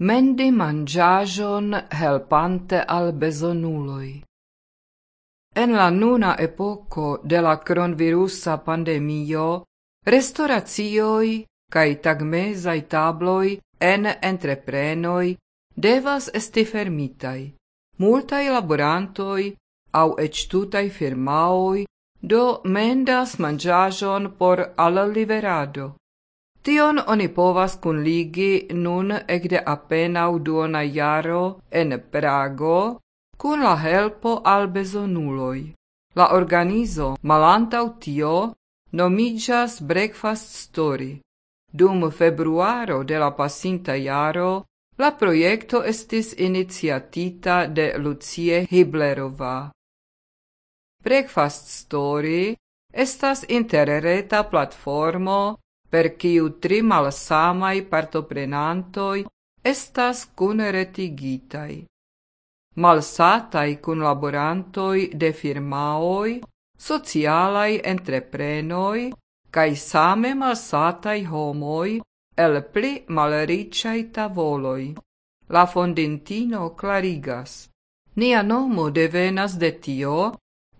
Mendi mangiajon helpante al bezonuloi. En la nuna epoco de la cronvirusa pandemio, restauracioi cae tagmesai tabloi en entreprenoi devas esti fermitai. Multai laborantoi au ec tutai firmaoi do mendas mangiajon por al liverado. Tion oni povas ligi nun ekde apenau duona jaro en Prago kun la helpo al bezonuloj. La organizo malantau tio nomiĝas Breakfast Story. Dum februaro de la pasinta jaro la projekto estis iniciatita de Lucie Hiblerova. Breakfast Story estas interreta platformo per kiu tri malsamaj partoprenantoj estas kunretigitaj. Malsataj kunlaborantoj de firmaoj, socialaj entreprenoj kaj same malsataj homoj el pli malriĉaj tavoloj. La fondintino clarigas. Nia nomo devenas de tio,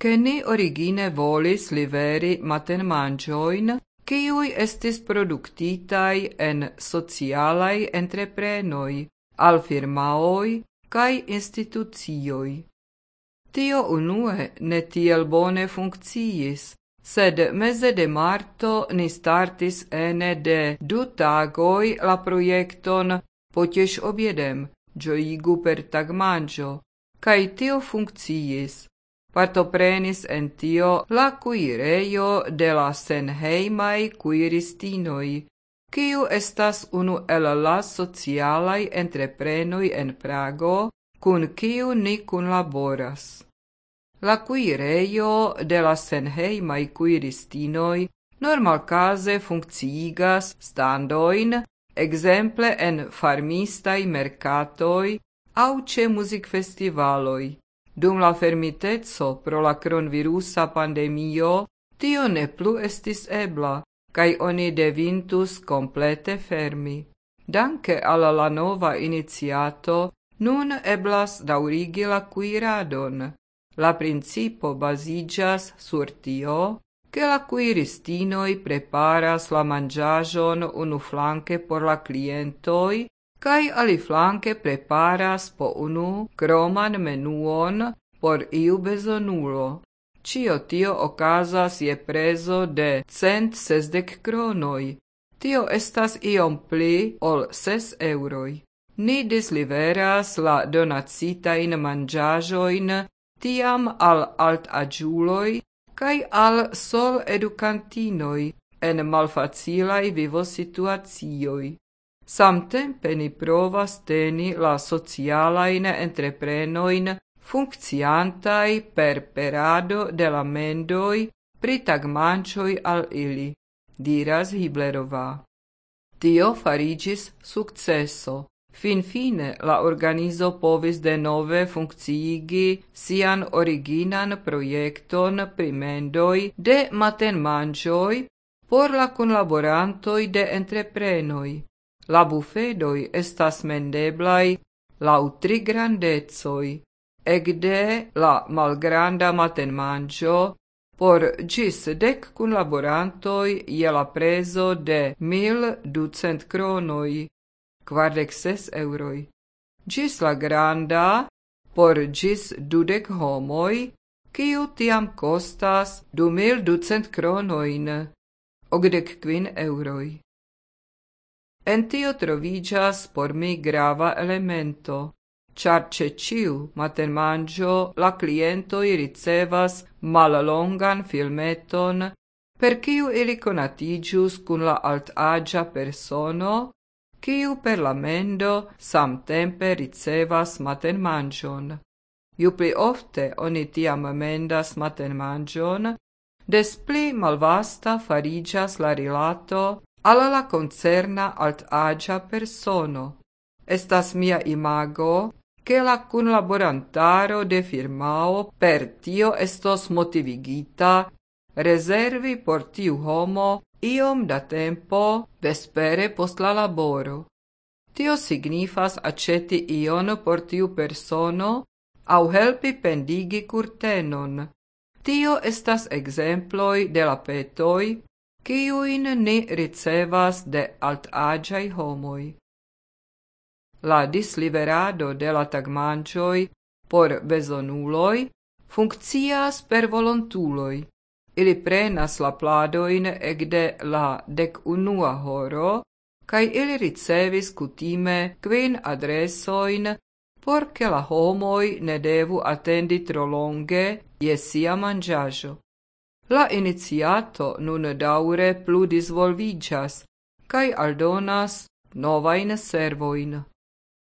che ni origine volis liveri matenmanĝojn kiui estis produktitai en socialai entreprenoi, al firmaoi cae institucioi. Tio unue ne tiel bone funkciis, sed mese de marto ni startis ene de du tagoi la projekton potieš objedem, gioigu per tagmangio, cae tio funkciis. Partoprenis en tio la kuirejo de la senheimaj kuiristinoj, kiu estas unu el la socialaj entreprenoj en Prago, kun kiu ni kunlaboras. La kuirejo de la senheimaj kuiristinoj normalkaze funkciigas standoin, exemple en farmistaj merkatoj aŭ ĉe muzikfestivaloj. Dum la fermitezzo pro la cronvirusa pandemio, tio ne plu estis ebla, cae oni devintus complete fermi. Danke alla la nova iniziato, nun eblas daurigi la cuiradon. La principo basigas sur tio, che la cuiristinoi preparas la mangiagion unu flanque por la clientoi, cae aliflanque preparas po unu croman menuon por iu besonulo. Cio tio ocasas je prezo de cent sesdec cronoi. Tio estas iom pli ol ses euroi. Ni disliveras la donacitain mangiajoin tiam al alt agiuloi cae al sol educantinoi en malfacilai vivo situacioi. Samtempe ni provas teni la socialain entreprenoin funkciantai per perado de la mendoi pri tagmanĉoj al ili, diras Hiblerova. Tio farigis sukceso. Finfine la organizo povis denove funkciigi sian originan projekton pri mendoj de matenmanĝoj por la kunlaborantoj de entreprenoj. La bufedoi estas mendeblai lau tri grandezoi, egde la malgranda matenmanĝo por gis dek kunlaborantoj je la prezo de mil ducent kronoj, kvardek ses euroj. Gis la granda por gis dudek homoj, kiu tiam kostas du mil ducent kronojn, ogdek kvin euroj. En tio troviĝas por mi grava elemento, ĉar ĉe ĉiu matenmanĝo la klientoj ricevas mallongan filmeton, per kiu ili konatiĝus kun la altaĝa persono, kiu per la mendo samtempe ricevas matenmanĝon. Ju pli ofte oni tiam mendas matenmanĝon, des pli malvasta fariĝas la rilato alla la concerna alt agia persono. Estas mia imago che la kunlaborantaro de firmao per tio estos motivigita reservi por tiu homo iom da tempo vespere post la laboro. Tio signifas aceti ion por tiu persono au helpi pendigi curtenon. Tio estas exemploi de la petoi, kiuin ni ricevas de altagiai homoi. La disliverado de la tagmancioi por bezonuloi funkcias per volontuloi. Ili prenas la pladoin egde la dec unua horo, kai ili ricevis kutime quin adresoin por che la homoi ne devu attendi tro longe je mangiajo. La iniziato nun daure plu disvolvigas, kai aldonas novain servoin.